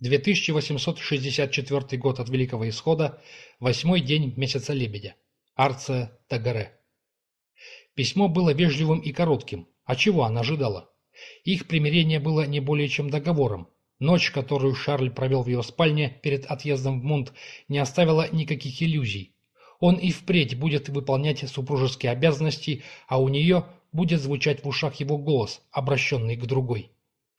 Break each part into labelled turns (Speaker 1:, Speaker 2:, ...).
Speaker 1: 2864 год от Великого Исхода, восьмой день месяца Лебедя. Арция Тагаре. Письмо было вежливым и коротким. А чего она ожидала? Их примирение было не более чем договором. Ночь, которую Шарль провел в ее спальне перед отъездом в Мунт, не оставила никаких иллюзий. Он и впредь будет выполнять супружеские обязанности, а у нее будет звучать в ушах его голос, обращенный к другой.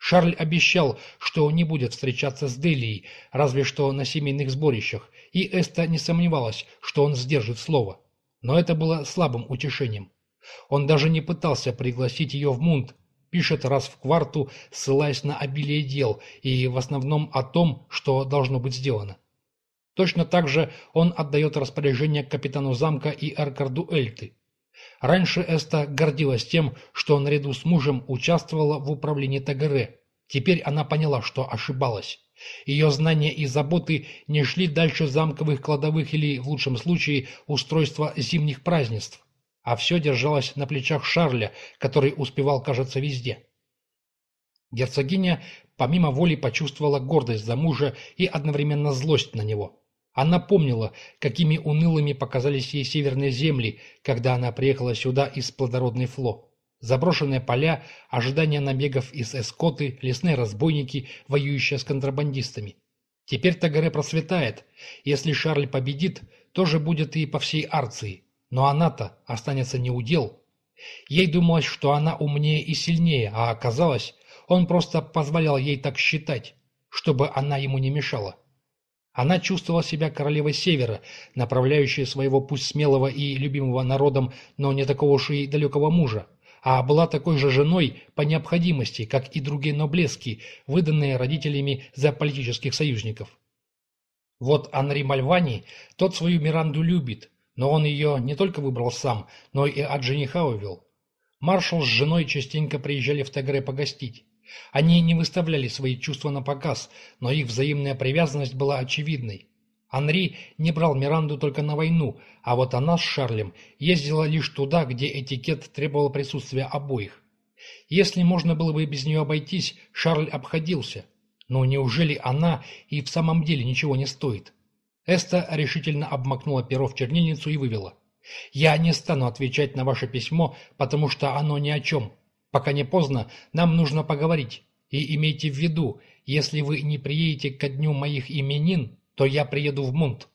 Speaker 1: Шарль обещал, что не будет встречаться с Делией, разве что на семейных сборищах, и Эста не сомневалась, что он сдержит слово. Но это было слабым утешением. Он даже не пытался пригласить ее в Мунт, пишет раз в кварту, ссылаясь на обилие дел и в основном о том, что должно быть сделано. Точно так же он отдает распоряжение капитану замка и Эркарду Эльты. Раньше Эста гордилась тем, что наряду с мужем участвовала в управлении ТГР. Теперь она поняла, что ошибалась. Ее знания и заботы не шли дальше замковых кладовых или, в лучшем случае, устройства зимних празднеств, а все держалось на плечах Шарля, который успевал, кажется, везде. Герцогиня помимо воли почувствовала гордость за мужа и одновременно злость на него. Она помнила, какими унылыми показались ей северные земли, когда она приехала сюда из плодородной Фло. Заброшенные поля, ожидание набегов из эскоты, лесные разбойники, воюющие с контрабандистами. Теперь Тагаре процветает. Если Шарль победит, тоже будет и по всей Арции. Но она-то останется неудел. Ей думалось, что она умнее и сильнее, а оказалось, он просто позволял ей так считать, чтобы она ему не мешала. Она чувствовала себя королевой Севера, направляющей своего пусть смелого и любимого народом, но не такого уж и далекого мужа, а была такой же женой по необходимости, как и другие ноблески, выданные родителями за политических союзников. Вот Анри Мальвани, тот свою Миранду любит, но он ее не только выбрал сам, но и от жениха увел. Маршал с женой частенько приезжали в Тегре погостить. Они не выставляли свои чувства на показ, но их взаимная привязанность была очевидной. Анри не брал Миранду только на войну, а вот она с Шарлем ездила лишь туда, где этикет требовал присутствия обоих. Если можно было бы без нее обойтись, Шарль обходился. Но неужели она и в самом деле ничего не стоит? Эста решительно обмакнула перо в чернильницу и вывела. «Я не стану отвечать на ваше письмо, потому что оно ни о чем. Пока не поздно, нам нужно поговорить. И имейте в виду, если вы не приедете ко дню моих именин, то я приеду в Мунт.